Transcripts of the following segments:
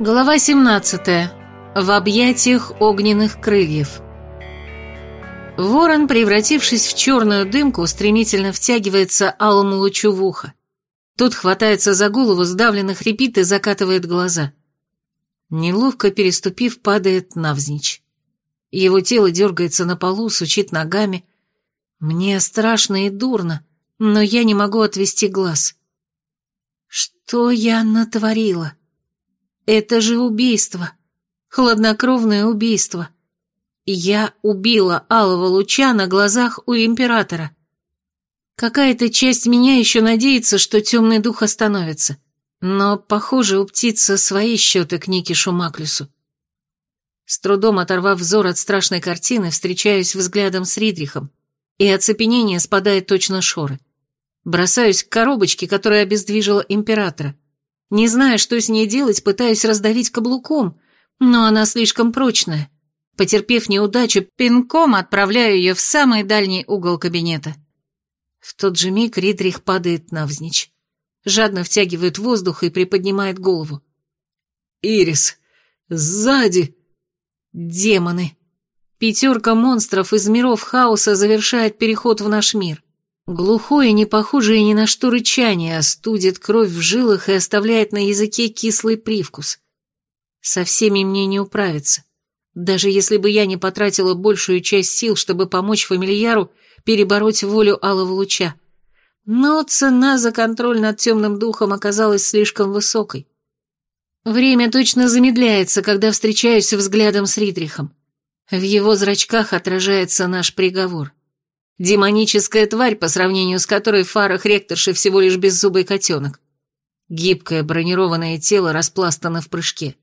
Глава 17. В объятиях огненных крыльев. Ворон, превратившись в черную дымку, стремительно втягивается алому лучу в ухо. Тут хватается за голову, сдавленно хрипит и закатывает глаза. Неловко переступив, падает навзничь. Его тело дергается на полу, сучит ногами. Мне страшно и дурно, но я не могу отвести глаз. Что я натворила? Это же убийство. Хладнокровное убийство. Я убила Алого Луча на глазах у Императора. Какая-то часть меня еще надеется, что темный дух остановится. Но, похоже, у птицы свои счеты к Никишу Маклюсу. С трудом оторвав взор от страшной картины, встречаюсь взглядом с Ридрихом, и оцепенение спадает точно шоры. Бросаюсь к коробочке, которая обездвижила Императора. Не зная, что с ней делать, пытаюсь раздавить каблуком, но она слишком прочная. Потерпев неудачу, пинком отправляю ее в самый дальний угол кабинета. В тот же миг Ридрих падает навзничь. Жадно втягивает воздух и приподнимает голову. «Ирис! Сзади!» «Демоны!» Пятерка монстров из миров хаоса завершает переход в наш мир. Глухое, не похожее ни на что рычание, остудит кровь в жилах и оставляет на языке кислый привкус. Со всеми мне не управиться. Даже если бы я не потратила большую часть сил, чтобы помочь фамильяру перебороть волю алого луча. Но цена за контроль над темным духом оказалась слишком высокой. Время точно замедляется, когда встречаюсь взглядом с Ридрихом. В его зрачках отражается наш приговор. Демоническая тварь, по сравнению с которой в фарах ректорши всего лишь беззубый котенок. Гибкое бронированное тело распластано в прыжке.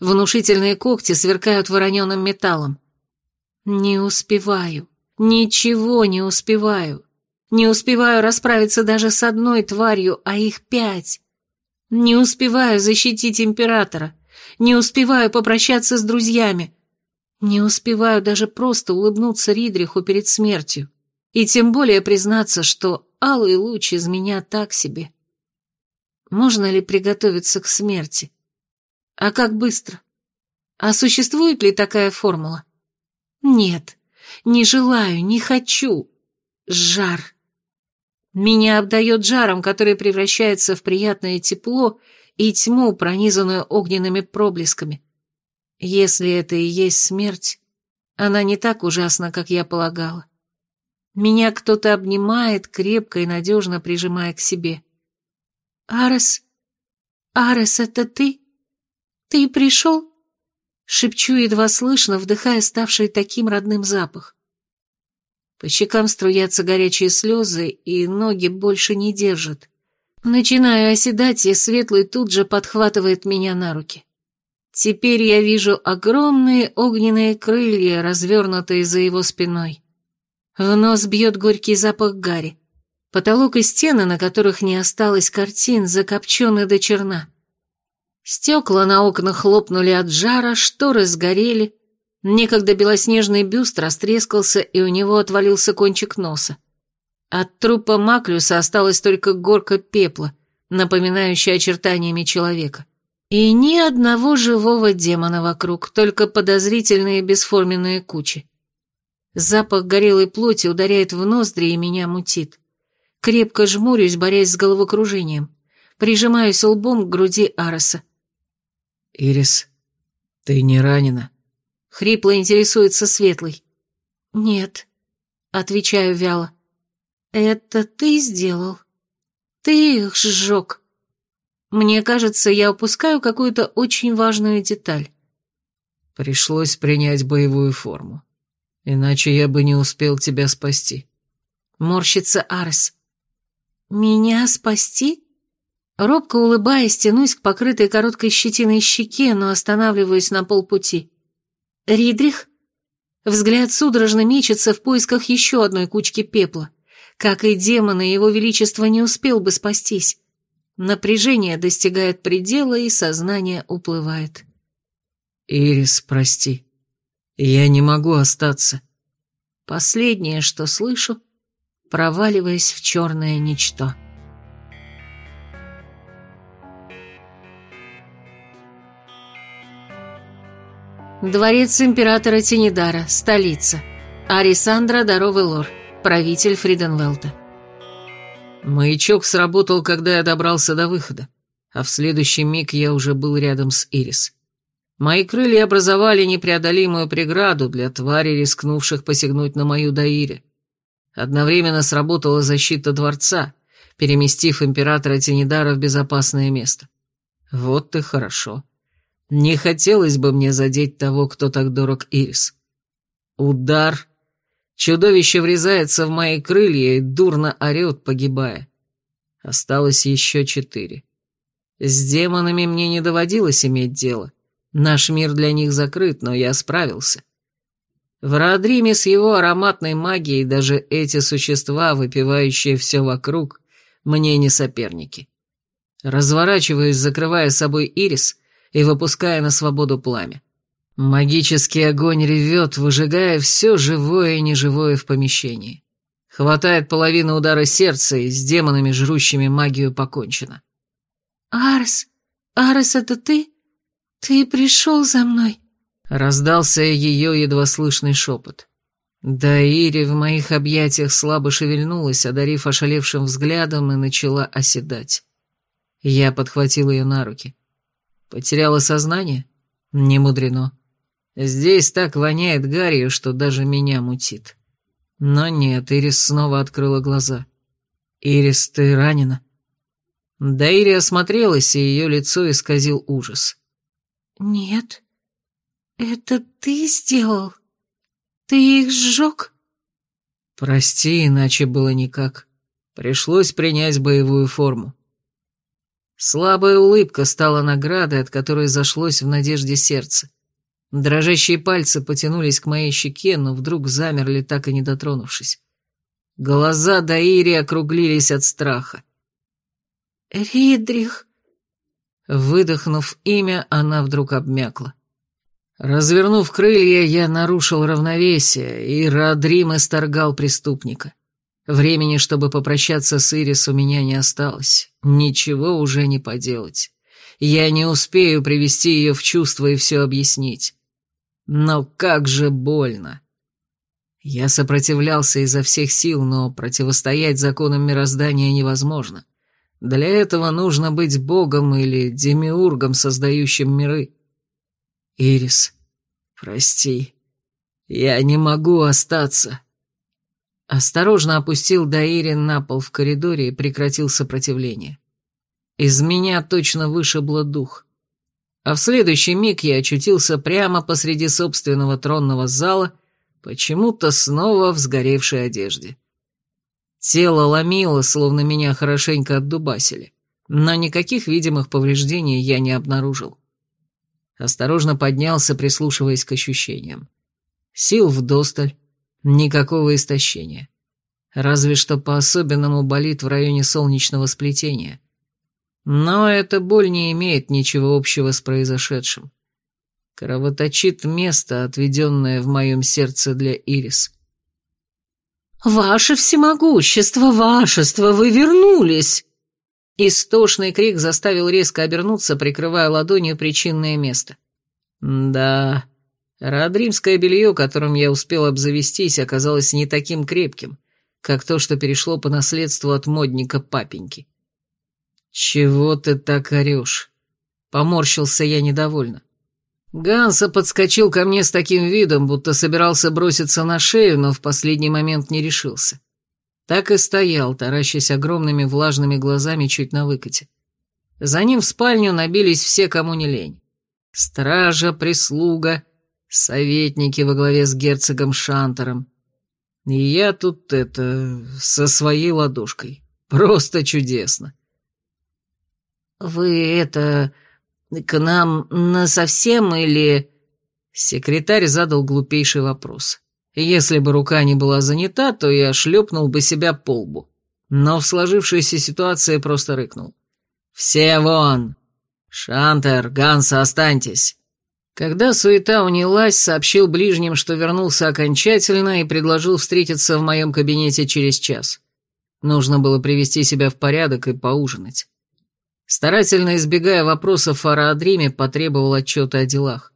Внушительные когти сверкают вороненым металлом. Не успеваю. Ничего не успеваю. Не успеваю расправиться даже с одной тварью, а их пять. Не успеваю защитить императора. Не успеваю попрощаться с друзьями. Не успеваю даже просто улыбнуться Ридриху перед смертью. И тем более признаться, что алый луч из меня так себе. Можно ли приготовиться к смерти? А как быстро? А существует ли такая формула? Нет, не желаю, не хочу. Жар. Меня обдает жаром, который превращается в приятное тепло и тьму, пронизанную огненными проблесками. Если это и есть смерть, она не так ужасна, как я полагала. Меня кто-то обнимает, крепко и надежно прижимая к себе. «Арес? Арес, это ты? Ты пришел?» Шепчу едва слышно, вдыхая ставший таким родным запах. По щекам струятся горячие слезы, и ноги больше не держат. Начинаю оседать, и Светлый тут же подхватывает меня на руки. Теперь я вижу огромные огненные крылья, развернутые за его спиной. В нос бьет горький запах гари. Потолок и стены, на которых не осталось картин, закопчены до черна. Стекла на окнах хлопнули от жара, шторы сгорели. Некогда белоснежный бюст растрескался, и у него отвалился кончик носа. От трупа Маклюса осталась только горка пепла, напоминающая очертаниями человека. И ни одного живого демона вокруг, только подозрительные бесформенные кучи. Запах горелой плоти ударяет в ноздри и меня мутит. Крепко жмурюсь, борясь с головокружением. Прижимаюсь лбом к груди Ареса. «Ирис, ты не ранена?» Хрипло интересуется Светлый. «Нет», — отвечаю вяло. «Это ты сделал? Ты их сжег?» Мне кажется, я упускаю какую-то очень важную деталь. Пришлось принять боевую форму. Иначе я бы не успел тебя спасти. Морщится Арс. Меня спасти? Робко улыбаясь, тянусь к покрытой короткой щетиной щеке, но останавливаюсь на полпути. Ридрих? Взгляд судорожно мечется в поисках еще одной кучки пепла. Как и демона, его величество не успел бы спастись. Напряжение достигает предела, и сознание уплывает. «Ирис, прости», я не могу остаться. Последнее, что слышу, проваливаясь в черное ничто. Дворец императора Тинидара, столица. Арисандра Даровый правитель Фриденвелта. Маячок сработал, когда я добрался до выхода, а в следующий миг я уже был рядом с Ирис. Мои крылья образовали непреодолимую преграду для тварей, рискнувших посягнуть на мою Даире. Одновременно сработала защита дворца, переместив императора Тинидара в безопасное место. Вот и хорошо. Не хотелось бы мне задеть того, кто так дорог Ирис. Удар. Чудовище врезается в мои крылья и дурно орет, погибая. Осталось еще четыре. С демонами мне не доводилось иметь дело. Наш мир для них закрыт, но я справился. В Раадриме с его ароматной магией даже эти существа, выпивающие все вокруг, мне не соперники. Разворачиваюсь, закрывая собой ирис и выпуская на свободу пламя. Магический огонь ревет, выжигая все живое и неживое в помещении. Хватает половины удара сердца, и с демонами, жрущими магию, покончено. «Арс, Арс, это ты? Ты пришел за мной?» Раздался ее едва слышный шепот. Да Ири в моих объятиях слабо шевельнулась, одарив ошалевшим взглядом, и начала оседать. Я подхватил ее на руки. Потеряла сознание? Не мудрено. Здесь так воняет гарью, что даже меня мутит. Но нет, Ирис снова открыла глаза. «Ирис, ты ранена?» Да Ири осмотрелась, и ее лицо исказил ужас. «Нет, это ты сделал? Ты их сжег?» «Прости, иначе было никак. Пришлось принять боевую форму. Слабая улыбка стала наградой, от которой зашлось в надежде сердце. Дрожащие пальцы потянулись к моей щеке, но вдруг замерли, так и не дотронувшись. Глаза Даири округлились от страха. «Ридрих!» Выдохнув имя, она вдруг обмякла. Развернув крылья, я нарушил равновесие, и Радрим исторгал преступника. Времени, чтобы попрощаться с Ирис, у меня не осталось. Ничего уже не поделать. Я не успею привести ее в чувство и все объяснить. Но как же больно. Я сопротивлялся изо всех сил, но противостоять законам мироздания невозможно. Для этого нужно быть богом или демиургом, создающим миры. Ирис, прости, я не могу остаться. Осторожно опустил Даирин на пол в коридоре и прекратил сопротивление. Из меня точно вышибло дух. А в следующий миг я очутился прямо посреди собственного тронного зала, почему-то снова в сгоревшей одежде. Тело ломило, словно меня хорошенько отдубасили, но никаких видимых повреждений я не обнаружил. Осторожно поднялся, прислушиваясь к ощущениям. Сил вдосталь, Никакого истощения. Разве что по-особенному болит в районе солнечного сплетения. Но эта боль не имеет ничего общего с произошедшим. Кровоточит место, отведенное в моем сердце для Ирис. «Ваше всемогущество, вашество, вы вернулись!» Истошный крик заставил резко обернуться, прикрывая ладонью причинное место. «Да, Родримское белье, которым я успел обзавестись, оказалось не таким крепким, как то, что перешло по наследству от модника папеньки. «Чего ты так орешь?» Поморщился я недовольно. Ганса подскочил ко мне с таким видом, будто собирался броситься на шею, но в последний момент не решился. Так и стоял, таращась огромными влажными глазами чуть на выкате. За ним в спальню набились все, кому не лень. Стража, прислуга, Советники во главе с герцогом Шантером. И я тут это... со своей ладошкой. Просто чудесно. «Вы это... к нам насовсем или...» Секретарь задал глупейший вопрос. Если бы рука не была занята, то я шлепнул бы себя по лбу. Но в сложившейся ситуации просто рыкнул. «Все вон! Шантер, Ганса, останьтесь!» Когда суета унялась, сообщил ближним, что вернулся окончательно и предложил встретиться в моем кабинете через час. Нужно было привести себя в порядок и поужинать. Старательно избегая вопросов о Раадриме, потребовал отчета о делах.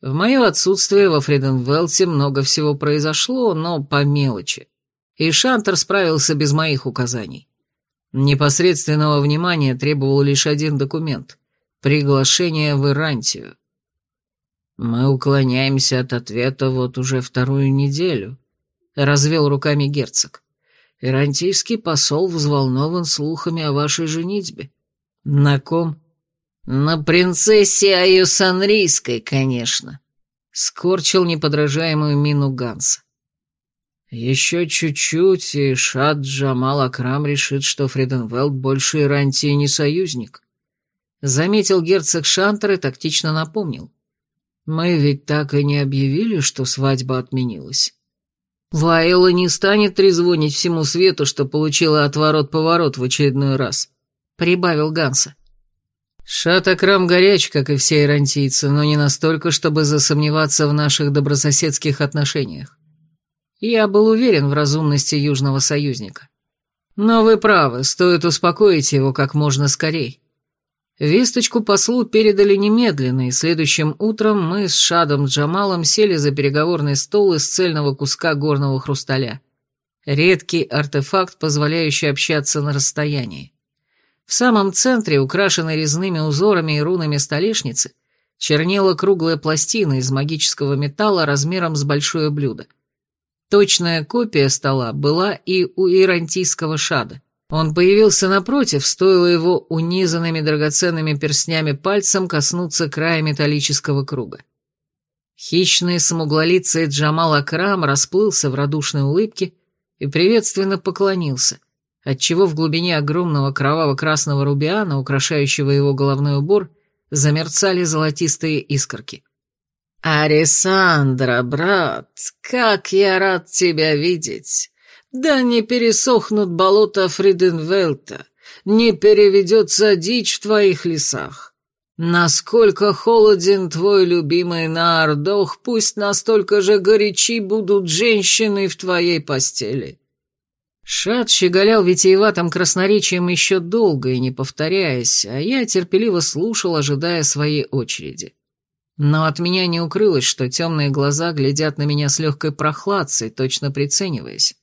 В мое отсутствие во Фриденвелте много всего произошло, но по мелочи. И Шантер справился без моих указаний. Непосредственного внимания требовал лишь один документ — приглашение в Ирантию. «Мы уклоняемся от ответа вот уже вторую неделю», — развел руками герцог. «Ирантийский посол взволнован слухами о вашей женитьбе». «На ком?» «На принцессе Аюсанрийской, конечно», — скорчил неподражаемую мину Ганса. «Еще чуть-чуть, и Шад Джамал Акрам решит, что Фриденвелд больше Ирантии не союзник», — заметил герцог Шантер и тактично напомнил. «Мы ведь так и не объявили, что свадьба отменилась». Вайла не станет трезвонить всему свету, что получила отворот-поворот в очередной раз, — прибавил Ганса. Шатакрам горяч, как и все ирантийцы, но не настолько, чтобы засомневаться в наших добрососедских отношениях. Я был уверен в разумности южного союзника. Но вы правы, стоит успокоить его как можно скорей. Весточку послу передали немедленно, и следующим утром мы с Шадом Джамалом сели за переговорный стол из цельного куска горного хрусталя. Редкий артефакт, позволяющий общаться на расстоянии. В самом центре, украшенной резными узорами и рунами столешницы, чернела круглая пластина из магического металла размером с большое блюдо. Точная копия стола была и у ирантийского шада. Он появился напротив, стоило его унизанными драгоценными перстнями пальцем коснуться края металлического круга. Хищный смуглолицый Джамал Акрам расплылся в радушной улыбке и приветственно поклонился, отчего в глубине огромного кроваво-красного рубиана, украшающего его головной убор, замерцали золотистые искорки. «Арисандра, брат, как я рад тебя видеть! Да не пересохнут болота Фриденвелта, не переведется дичь в твоих лесах. Насколько холоден твой любимый Наардох, пусть настолько же горячи будут женщины в твоей постели. Шат щеголял витиеватым красноречием еще долго и не повторяясь, а я терпеливо слушал, ожидая своей очереди. Но от меня не укрылось, что темные глаза глядят на меня с легкой прохладцей, точно прицениваясь.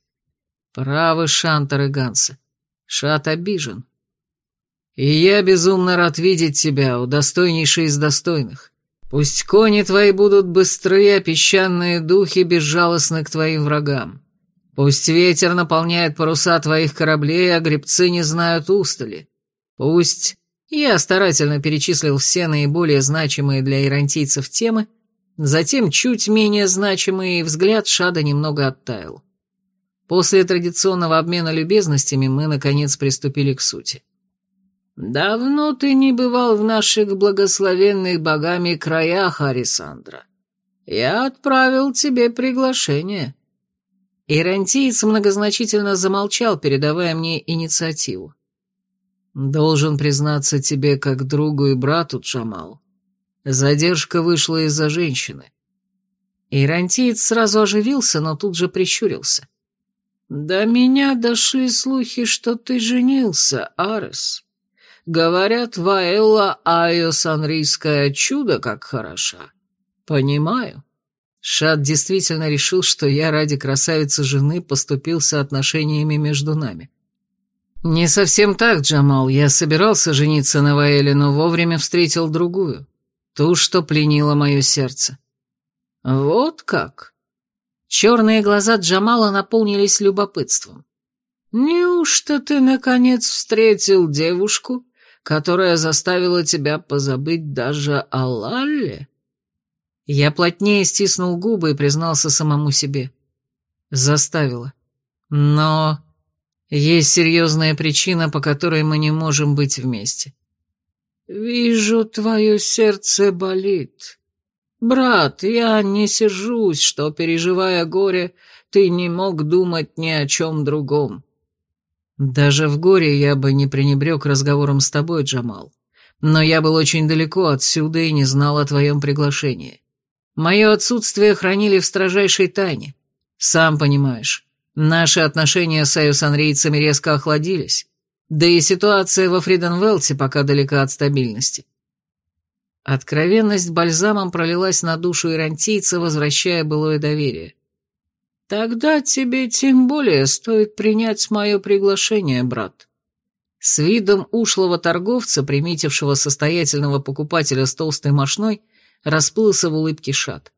Правы Шантер и. Шат обижен. И я безумно рад видеть тебя, удостойнейший из достойных. Пусть кони твои будут быстрые, а песчаные духи безжалостны к твоим врагам. Пусть ветер наполняет паруса твоих кораблей, а гребцы не знают устали. Пусть...» Я старательно перечислил все наиболее значимые для ирантийцев темы, затем чуть менее значимые, взгляд Шада немного оттаял. После традиционного обмена любезностями мы, наконец, приступили к сути. «Давно ты не бывал в наших благословенных богами краях, Арисандра. Я отправил тебе приглашение». Ирантиец многозначительно замолчал, передавая мне инициативу. «Должен признаться тебе как другу и брату, Джамал. Задержка вышла из-за женщины». Ирантиец сразу оживился, но тут же прищурился. «До меня дошли слухи, что ты женился, Арес. Говорят, Ваэлла Айо чудо как хороша. Понимаю. Шат действительно решил, что я ради красавицы жены поступился отношениями между нами. Не совсем так, Джамал. Я собирался жениться на Ваэле, но вовремя встретил другую. Ту, что пленила мое сердце. Вот как? Черные глаза Джамала наполнились любопытством. «Неужто ты, наконец, встретил девушку, которая заставила тебя позабыть даже о Лалле?» Я плотнее стиснул губы и признался самому себе. Заставила. Но есть серьезная причина, по которой мы не можем быть вместе. «Вижу, твое сердце болит. Брат, я не сержусь, что, переживая горе, ты не мог думать ни о чем другом». «Даже в горе я бы не пренебрег разговором с тобой, Джамал. Но я был очень далеко отсюда и не знал о твоем приглашении. Мое отсутствие хранили в строжайшей тайне. Сам понимаешь, наши отношения с аюсанрийцами резко охладились, да и ситуация во Фриденвелте пока далека от стабильности. Откровенность бальзамом пролилась на душу ирантийца, возвращая былое доверие. «Тогда тебе тем более стоит принять мое приглашение, брат». С видом ушлого торговца, приметившего состоятельного покупателя с толстой мошной, расплылся в улыбке шат.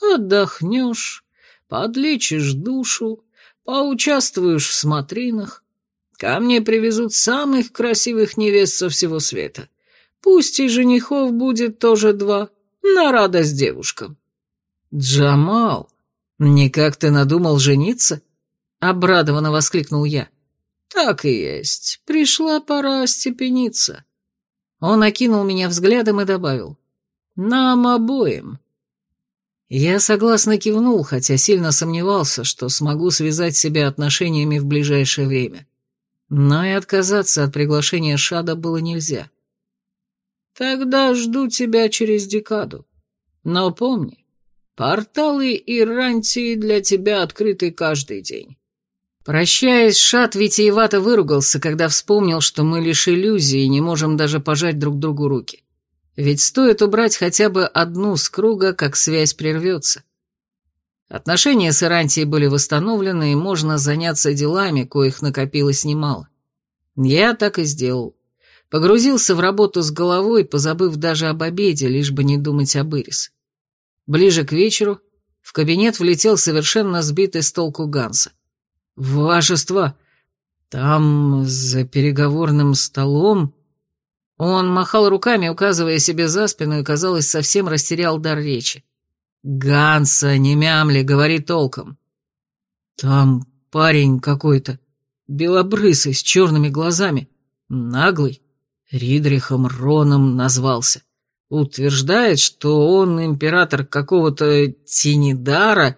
«Отдохнешь, подлечишь душу, поучаствуешь в смотринах. Ко мне привезут самых красивых невест со всего света. Пусть и женихов будет тоже два, на радость девушкам». «Джамал, никак ты надумал жениться?» — обрадованно воскликнул я. «Так и есть. Пришла пора остепениться». Он окинул меня взглядом и добавил. «Нам обоим». Я согласно кивнул, хотя сильно сомневался, что смогу связать себя отношениями в ближайшее время. Но и отказаться от приглашения Шада было нельзя. «Тогда жду тебя через декаду. Но помни, порталы Ирантии для тебя открыты каждый день. Прощаясь, Шат витиевато выругался, когда вспомнил, что мы лишь иллюзии и не можем даже пожать друг другу руки. Ведь стоит убрать хотя бы одну с круга, как связь прервется. Отношения с Ирантией были восстановлены, и можно заняться делами, коих накопилось немало. Я так и сделал. Погрузился в работу с головой, позабыв даже об обеде, лишь бы не думать об Ирис. Ближе к вечеру в кабинет влетел совершенно сбитый с толку Ганса. «Вашество, там за переговорным столом...» Он махал руками, указывая себе за спину, и, казалось, совсем растерял дар речи. «Ганса, не мямли, говори толком». «Там парень какой-то, белобрысый, с черными глазами, наглый, Ридрихом Роном назвался. Утверждает, что он император какого-то Тинидара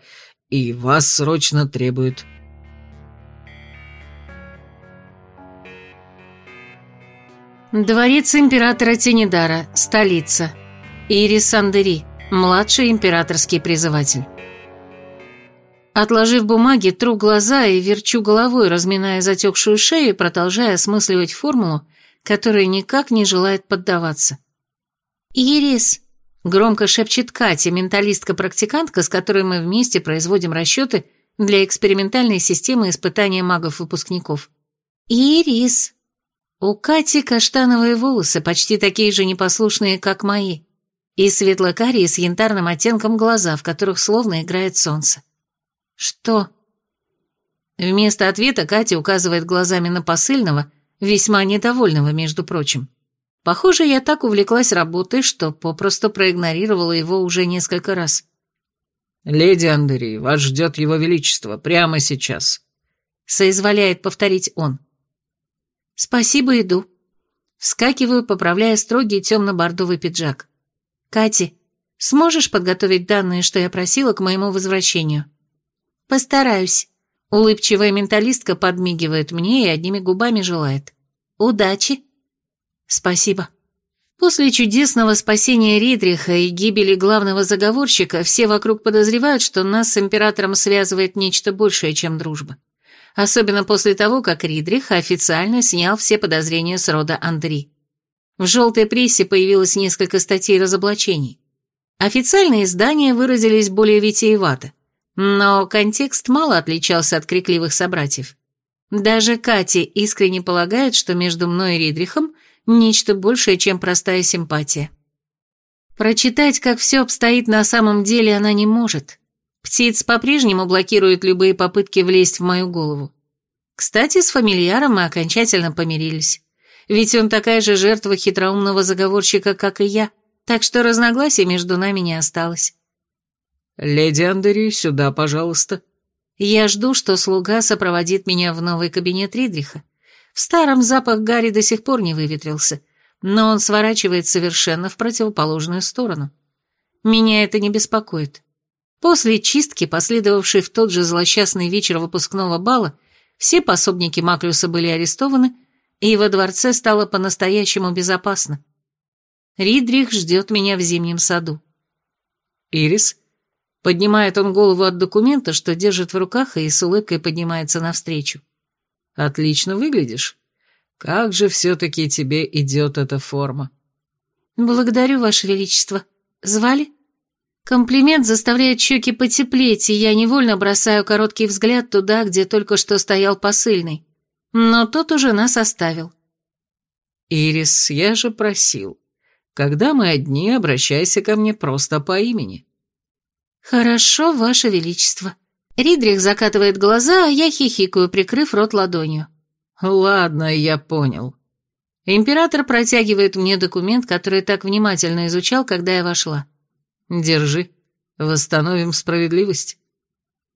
и вас срочно требует». Дворец императора Тенедара, столица. Ирис Андери, младший императорский призыватель. Отложив бумаги, тру глаза и верчу головой, разминая затекшую шею, продолжая осмысливать формулу, которая никак не желает поддаваться. «Ирис!» — громко шепчет Катя, менталистка-практикантка, с которой мы вместе производим расчеты для экспериментальной системы испытания магов-выпускников. «Ирис!» У Кати каштановые волосы, почти такие же непослушные, как мои, и светло-карие с янтарным оттенком глаза, в которых словно играет солнце. «Что?» Вместо ответа Катя указывает глазами на посыльного, весьма недовольного, между прочим. Похоже, я так увлеклась работой, что попросту проигнорировала его уже несколько раз. «Леди Андерей, вас ждет его величество прямо сейчас», — соизволяет повторить он. «Спасибо, иду». Вскакиваю, поправляя строгий темно-бордовый пиджак. «Кати, сможешь подготовить данные, что я просила к моему возвращению?» «Постараюсь». Улыбчивая менталистка подмигивает мне и одними губами желает. «Удачи!» «Спасибо». После чудесного спасения Ридриха и гибели главного заговорщика все вокруг подозревают, что нас с императором связывает нечто большее, чем дружба особенно после того, как Ридрих официально снял все подозрения с рода Андри. В желтой прессе появилось несколько статей разоблачений. Официальные издания выразились более витиевато, но контекст мало отличался от крикливых собратьев. Даже Катя искренне полагает, что между мной и Ридрихом нечто большее, чем простая симпатия. Прочитать, как все обстоит на самом деле, она не может, Птиц по-прежнему блокирует любые попытки влезть в мою голову. Кстати, с фамильяром мы окончательно помирились. Ведь он такая же жертва хитроумного заговорщика, как и я, так что разногласий между нами не осталось. «Леди Андери, сюда, пожалуйста». Я жду, что слуга сопроводит меня в новый кабинет Ридриха. В старом запах Гарри до сих пор не выветрился, но он сворачивает совершенно в противоположную сторону. Меня это не беспокоит. После чистки, последовавшей в тот же злосчастный вечер выпускного бала, все пособники Маклюса были арестованы, и во дворце стало по-настоящему безопасно. Ридрих ждет меня в зимнем саду. «Ирис?» Поднимает он голову от документа, что держит в руках, и с улыбкой поднимается навстречу. «Отлично выглядишь. Как же все-таки тебе идет эта форма?» «Благодарю, Ваше Величество. Звали?» Комплимент заставляет щеки потеплеть, и я невольно бросаю короткий взгляд туда, где только что стоял посыльный. Но тот уже нас оставил. «Ирис, я же просил. Когда мы одни, обращайся ко мне просто по имени». «Хорошо, Ваше Величество». Ридрих закатывает глаза, а я хихикаю, прикрыв рот ладонью. «Ладно, я понял». Император протягивает мне документ, который так внимательно изучал, когда я вошла. «Держи. Восстановим справедливость».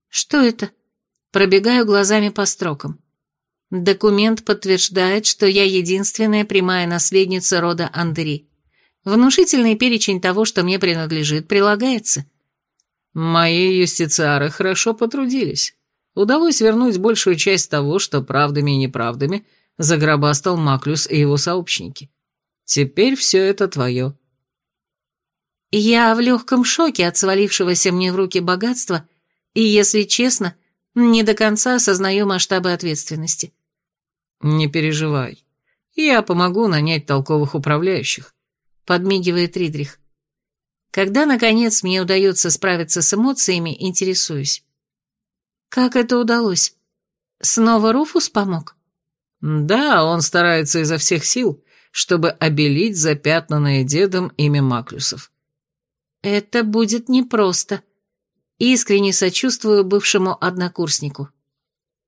«Что это?» Пробегаю глазами по строкам. Документ подтверждает, что я единственная прямая наследница рода Андери. Внушительный перечень того, что мне принадлежит, прилагается. Мои юстициары хорошо потрудились. Удалось вернуть большую часть того, что правдами и неправдами загробастал Маклюс и его сообщники. Теперь все это твое. Я в легком шоке от свалившегося мне в руки богатства и, если честно, не до конца осознаю масштабы ответственности. Не переживай. Я помогу нанять толковых управляющих. Подмигивает Ридрих. Когда, наконец, мне удается справиться с эмоциями, интересуюсь. Как это удалось? Снова Руфус помог? Да, он старается изо всех сил, чтобы обелить запятнанное дедом имя Маклюсов. Это будет непросто. Искренне сочувствую бывшему однокурснику.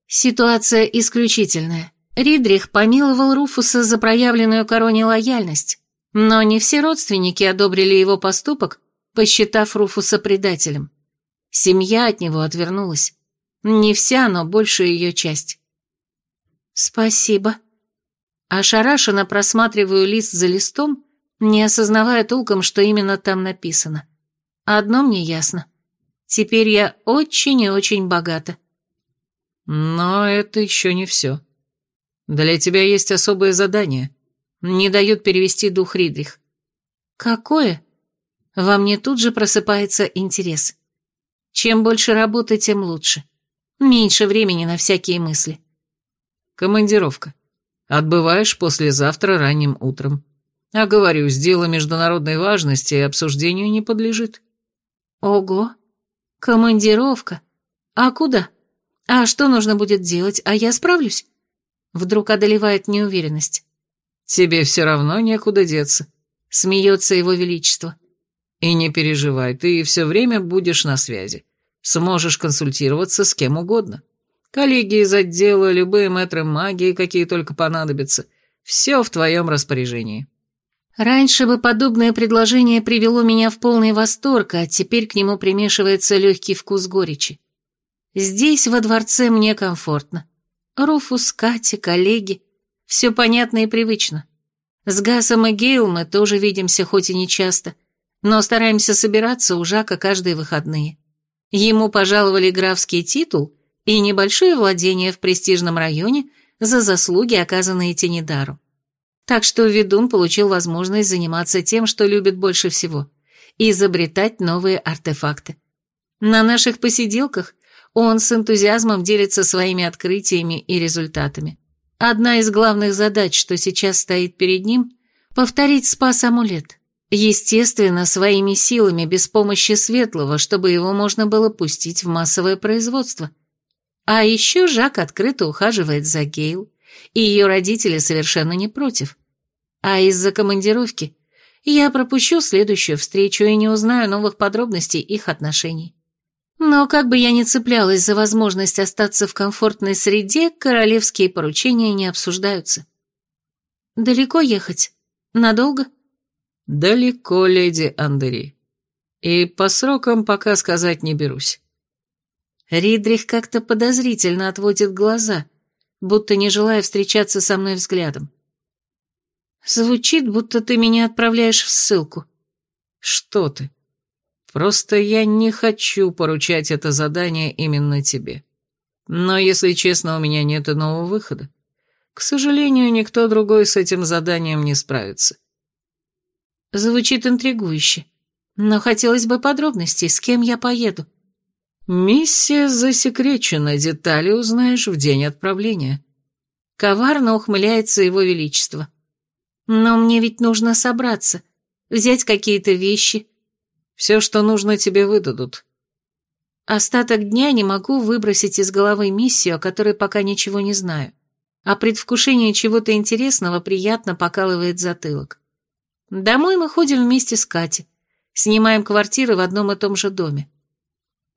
Ситуация исключительная. Ридрих помиловал Руфуса за проявленную короне лояльность, но не все родственники одобрили его поступок, посчитав Руфуса предателем. Семья от него отвернулась. Не вся, но большая ее часть. «Спасибо». Ошарашенно просматриваю лист за листом, не осознавая толком, что именно там написано. Одно мне ясно. Теперь я очень и очень богата. Но это еще не все. Для тебя есть особое задание. Не дает перевести дух Ридрих. Какое? Во мне тут же просыпается интерес. Чем больше работы, тем лучше. Меньше времени на всякие мысли. Командировка. Отбываешь послезавтра ранним утром. А говорю, дело международной важности и обсуждению не подлежит. Ого, командировка. А куда? А что нужно будет делать, а я справлюсь? Вдруг одолевает неуверенность. Тебе все равно некуда деться. Смеется его величество. И не переживай, ты все время будешь на связи. Сможешь консультироваться с кем угодно. Коллеги из отдела, любые мэтры магии, какие только понадобятся. Все в твоем распоряжении. Раньше бы подобное предложение привело меня в полный восторг, а теперь к нему примешивается легкий вкус горечи. Здесь, во дворце, мне комфортно. Руфус, Катя, коллеги. Все понятно и привычно. С Гасом и Гейл мы тоже видимся, хоть и не часто, но стараемся собираться у Жака каждые выходные. Ему пожаловали графский титул и небольшое владение в престижном районе за заслуги, оказанные Тенедару. Так что ведун получил возможность заниматься тем, что любит больше всего – изобретать новые артефакты. На наших посиделках он с энтузиазмом делится своими открытиями и результатами. Одна из главных задач, что сейчас стоит перед ним – повторить спас-амулет. Естественно, своими силами, без помощи Светлого, чтобы его можно было пустить в массовое производство. А еще Жак открыто ухаживает за Гейл и ее родители совершенно не против. А из-за командировки я пропущу следующую встречу и не узнаю новых подробностей их отношений. Но как бы я ни цеплялась за возможность остаться в комфортной среде, королевские поручения не обсуждаются. Далеко ехать? Надолго? Далеко, леди Андери. И по срокам пока сказать не берусь. Ридрих как-то подозрительно отводит глаза, будто не желая встречаться со мной взглядом. Звучит, будто ты меня отправляешь в ссылку. Что ты? Просто я не хочу поручать это задание именно тебе. Но, если честно, у меня нет иного выхода. К сожалению, никто другой с этим заданием не справится. Звучит интригующе. Но хотелось бы подробностей, с кем я поеду. Миссия засекречена, детали узнаешь в день отправления. Коварно ухмыляется его величество. Но мне ведь нужно собраться. взять какие-то вещи. Все, что нужно, тебе выдадут. Остаток дня не могу выбросить из головы миссию, о которой пока ничего не знаю. А предвкушение чего-то интересного приятно покалывает затылок. Домой мы ходим вместе с Катей. Снимаем квартиры в одном и том же доме.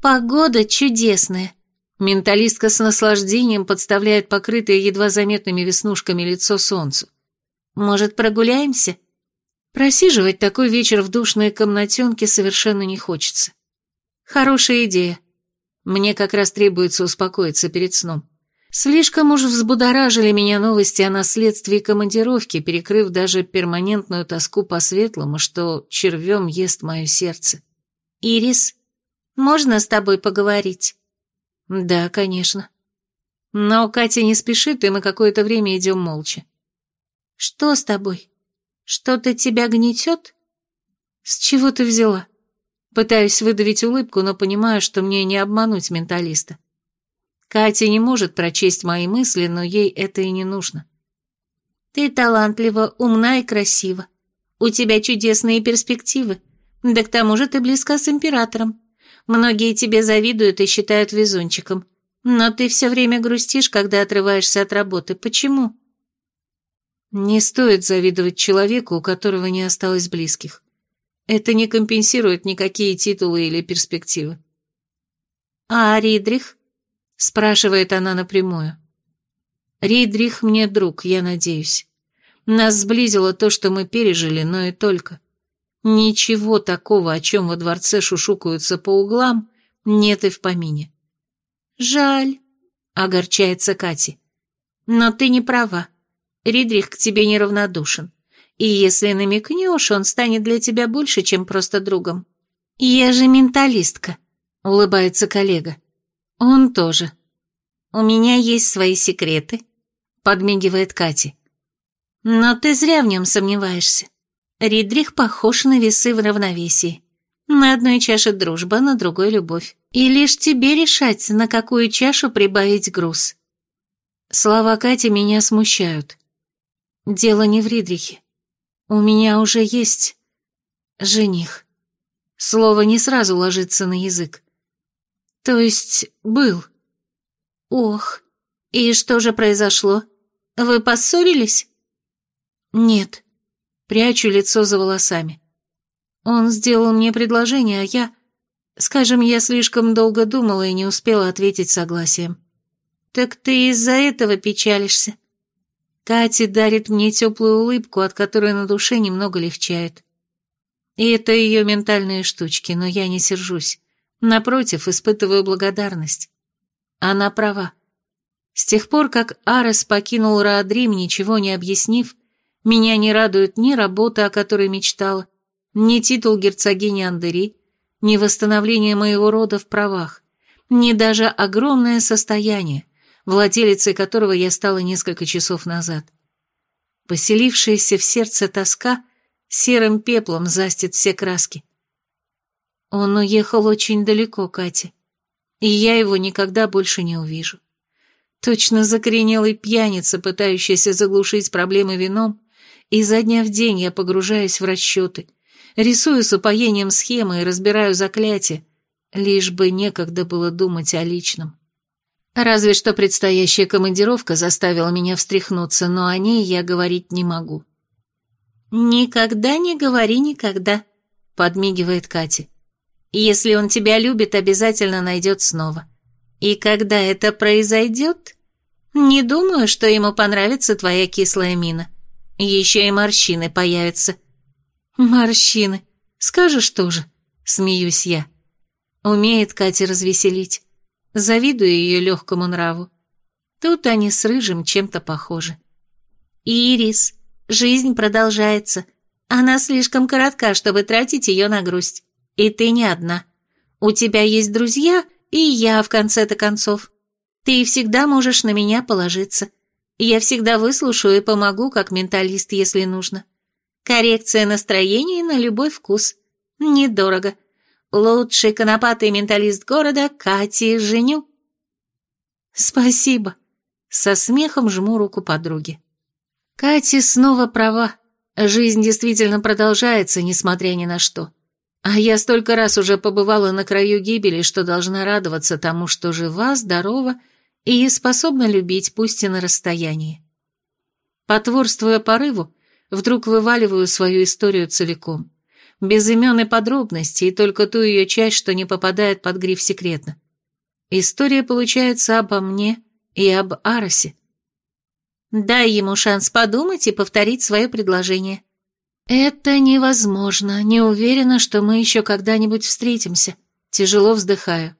Погода чудесная. Менталистка с наслаждением подставляет покрытое едва заметными веснушками лицо солнцу. Может, прогуляемся? Просиживать такой вечер в душной комнатенке совершенно не хочется. Хорошая идея. Мне как раз требуется успокоиться перед сном. Слишком уж взбудоражили меня новости о наследстве командировки, перекрыв даже перманентную тоску по светлому, что червем ест мое сердце. «Ирис, можно с тобой поговорить?» «Да, конечно». Но Катя не спешит, и мы какое-то время идем молча. «Что с тобой? Что-то тебя гнетет?» «С чего ты взяла?» Пытаюсь выдавить улыбку, но понимаю, что мне не обмануть менталиста. Катя не может прочесть мои мысли, но ей это и не нужно. «Ты талантлива, умна и красива. У тебя чудесные перспективы. Да к тому же ты близка с императором. Многие тебе завидуют и считают везунчиком. Но ты все время грустишь, когда отрываешься от работы. Почему?» Не стоит завидовать человеку, у которого не осталось близких. Это не компенсирует никакие титулы или перспективы. «А Ридрих?» — спрашивает она напрямую. «Ридрих мне друг, я надеюсь. Нас сблизило то, что мы пережили, но и только. Ничего такого, о чем во дворце шушукаются по углам, нет и в помине. Жаль, огорчается Катя. Но ты не права. Ридрих к тебе неравнодушен. И если намекнешь, он станет для тебя больше, чем просто другом. Я же менталистка, улыбается коллега. Он тоже. У меня есть свои секреты, подмигивает Катя. Но ты зря в нем сомневаешься. Ридрих похож на весы в равновесии. На одной чаше дружба, на другой любовь. И лишь тебе решать, на какую чашу прибавить груз. Слова Кати меня смущают. Дело не в Ридрихе. У меня уже есть жених. Слово не сразу ложится на язык. То есть был. Ох, и что же произошло? Вы поссорились? Нет. Прячу лицо за волосами. Он сделал мне предложение, а я... Скажем, я слишком долго думала и не успела ответить согласием. Так ты из-за этого печалишься? Катя дарит мне теплую улыбку, от которой на душе немного легчает. И это ее ментальные штучки, но я не сержусь. Напротив, испытываю благодарность. Она права. С тех пор, как Арес покинул Раадрим, ничего не объяснив, меня не радует ни работа, о которой мечтала, ни титул герцогини Андери, ни восстановление моего рода в правах, ни даже огромное состояние, владелицей которого я стала несколько часов назад. Поселившаяся в сердце тоска серым пеплом застит все краски. Он уехал очень далеко, Катя, и я его никогда больше не увижу. Точно закоренелый пьяница, пытающийся заглушить проблемы вином, и за дня в день я погружаюсь в расчеты, рисую с упоением схемы и разбираю заклятия, лишь бы некогда было думать о личном. Разве что предстоящая командировка заставила меня встряхнуться, но о ней я говорить не могу. «Никогда не говори никогда», — подмигивает Катя. «Если он тебя любит, обязательно найдет снова. И когда это произойдет, не думаю, что ему понравится твоя кислая мина. Еще и морщины появятся. Морщины. Скажешь тоже, смеюсь я. Умеет Катя развеселить. Завидую ее легкому нраву. Тут они с Рыжим чем-то похожи. Ирис, жизнь продолжается. Она слишком коротка, чтобы тратить ее на грусть. И ты не одна. У тебя есть друзья, и я, в конце-то концов. Ты всегда можешь на меня положиться. Я всегда выслушаю и помогу, как менталист, если нужно. Коррекция настроения на любой вкус. Недорого. Лучший конопатый менталист города Кати Женю. Спасибо. Со смехом жму руку подруге. Катя снова права. Жизнь действительно продолжается, несмотря ни на что. А я столько раз уже побывала на краю гибели, что должна радоваться тому, что жива, здорова и способна любить, пусть и на расстоянии. Потворствуя порыву, вдруг вываливаю свою историю целиком, без имен и подробностей, и только ту ее часть, что не попадает под гриф секретно. История получается обо мне и об Аросе. Дай ему шанс подумать и повторить свое предложение. «Это невозможно. Не уверена, что мы еще когда-нибудь встретимся. Тяжело вздыхаю.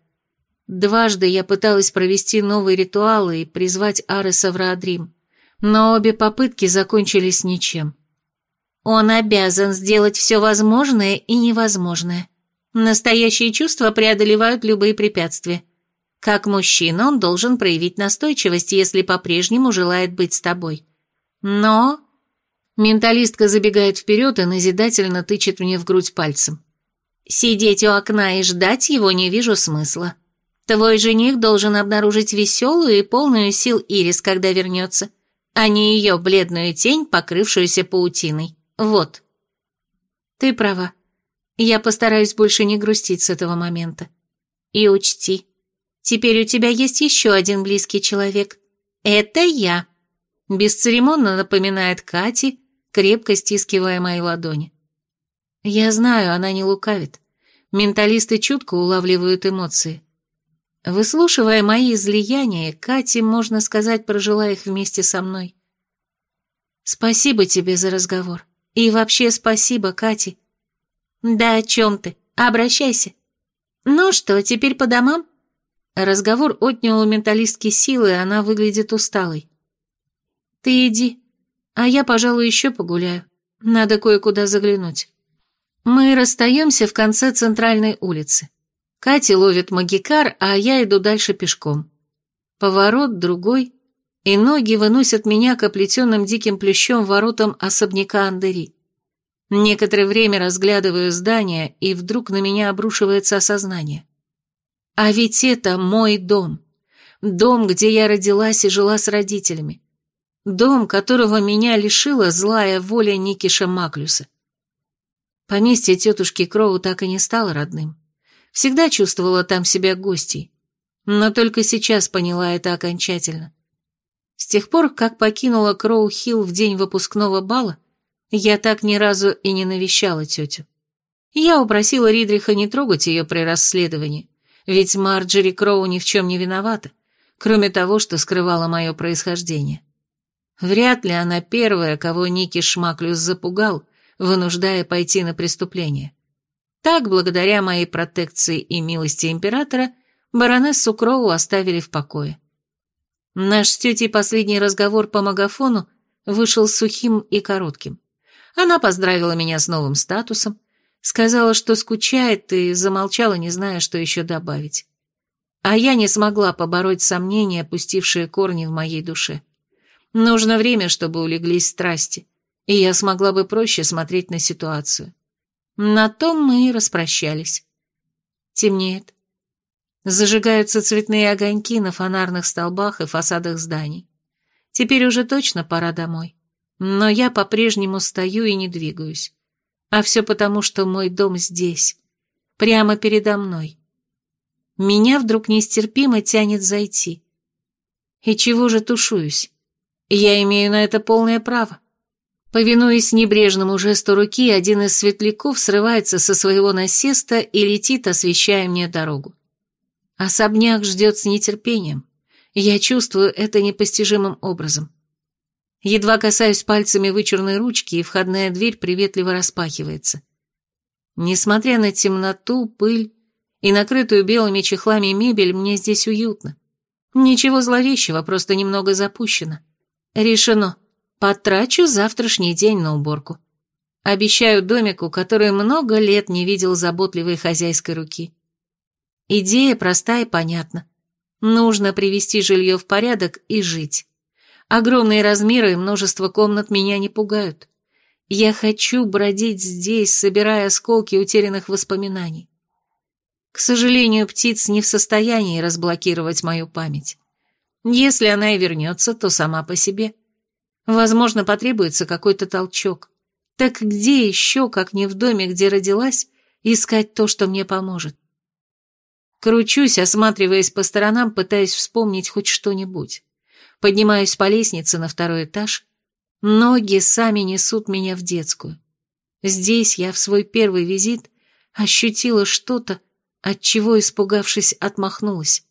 Дважды я пыталась провести новые ритуалы и призвать Ареса в Раадрим, но обе попытки закончились ничем. Он обязан сделать все возможное и невозможное. Настоящие чувства преодолевают любые препятствия. Как мужчина он должен проявить настойчивость, если по-прежнему желает быть с тобой. Но Менталистка забегает вперед и назидательно тычет мне в грудь пальцем. Сидеть у окна и ждать его не вижу смысла. Твой жених должен обнаружить веселую и полную сил Ирис, когда вернется, а не ее бледную тень, покрывшуюся паутиной. Вот. Ты права. Я постараюсь больше не грустить с этого момента. И учти, теперь у тебя есть еще один близкий человек. Это я. Бесцеремонно напоминает Кате, крепко стискивая мои ладони. Я знаю, она не лукавит. Менталисты чутко улавливают эмоции. Выслушивая мои излияния, Кате, можно сказать, прожила их вместе со мной. Спасибо тебе за разговор. И вообще спасибо, Кате. Да о чем ты? Обращайся. Ну что, теперь по домам? Разговор отнял у менталистки силы, она выглядит усталой. Ты иди, а я, пожалуй, еще погуляю. Надо кое-куда заглянуть. Мы расстаемся в конце центральной улицы. Катя ловит магикар, а я иду дальше пешком. Поворот, другой, и ноги выносят меня к оплетенным диким плющом воротам особняка Андери. Некоторое время разглядываю здание, и вдруг на меня обрушивается осознание. А ведь это мой дом. Дом, где я родилась и жила с родителями. Дом, которого меня лишила злая воля Никиша Маклюса. Поместье тетушки Кроу так и не стало родным. Всегда чувствовала там себя гостей, но только сейчас поняла это окончательно. С тех пор, как покинула Кроу-Хилл в день выпускного бала, я так ни разу и не навещала тетю. Я упросила Ридриха не трогать ее при расследовании, ведь Марджери Кроу ни в чем не виновата, кроме того, что скрывала мое происхождение. Вряд ли она первая, кого Ники Шмаклюс запугал, вынуждая пойти на преступление. Так, благодаря моей протекции и милости императора, баронессу Кроу оставили в покое. Наш с тетей последний разговор по магафону вышел сухим и коротким. Она поздравила меня с новым статусом, сказала, что скучает, и замолчала, не зная, что еще добавить. А я не смогла побороть сомнения, пустившие корни в моей душе. Нужно время, чтобы улеглись страсти, и я смогла бы проще смотреть на ситуацию. На том мы и распрощались. Темнеет. Зажигаются цветные огоньки на фонарных столбах и фасадах зданий. Теперь уже точно пора домой. Но я по-прежнему стою и не двигаюсь. А все потому, что мой дом здесь, прямо передо мной. Меня вдруг нестерпимо тянет зайти. И чего же тушуюсь? Я имею на это полное право. Повинуясь небрежному жесту руки, один из светляков срывается со своего насеста и летит, освещая мне дорогу. Особняк ждет с нетерпением. Я чувствую это непостижимым образом. Едва касаюсь пальцами вычурной ручки, и входная дверь приветливо распахивается. Несмотря на темноту, пыль и накрытую белыми чехлами мебель, мне здесь уютно. Ничего зловещего, просто немного запущено. Решено. Потрачу завтрашний день на уборку. Обещаю домику, который много лет не видел заботливой хозяйской руки. Идея проста и понятна. Нужно привести жилье в порядок и жить. Огромные размеры и множество комнат меня не пугают. Я хочу бродить здесь, собирая осколки утерянных воспоминаний. К сожалению, птиц не в состоянии разблокировать мою память. Если она и вернется, то сама по себе. Возможно, потребуется какой-то толчок. Так где еще, как не в доме, где родилась, искать то, что мне поможет? Кручусь, осматриваясь по сторонам, пытаясь вспомнить хоть что-нибудь. Поднимаюсь по лестнице на второй этаж. Ноги сами несут меня в детскую. Здесь я в свой первый визит ощутила что-то, от чего, испугавшись, отмахнулась.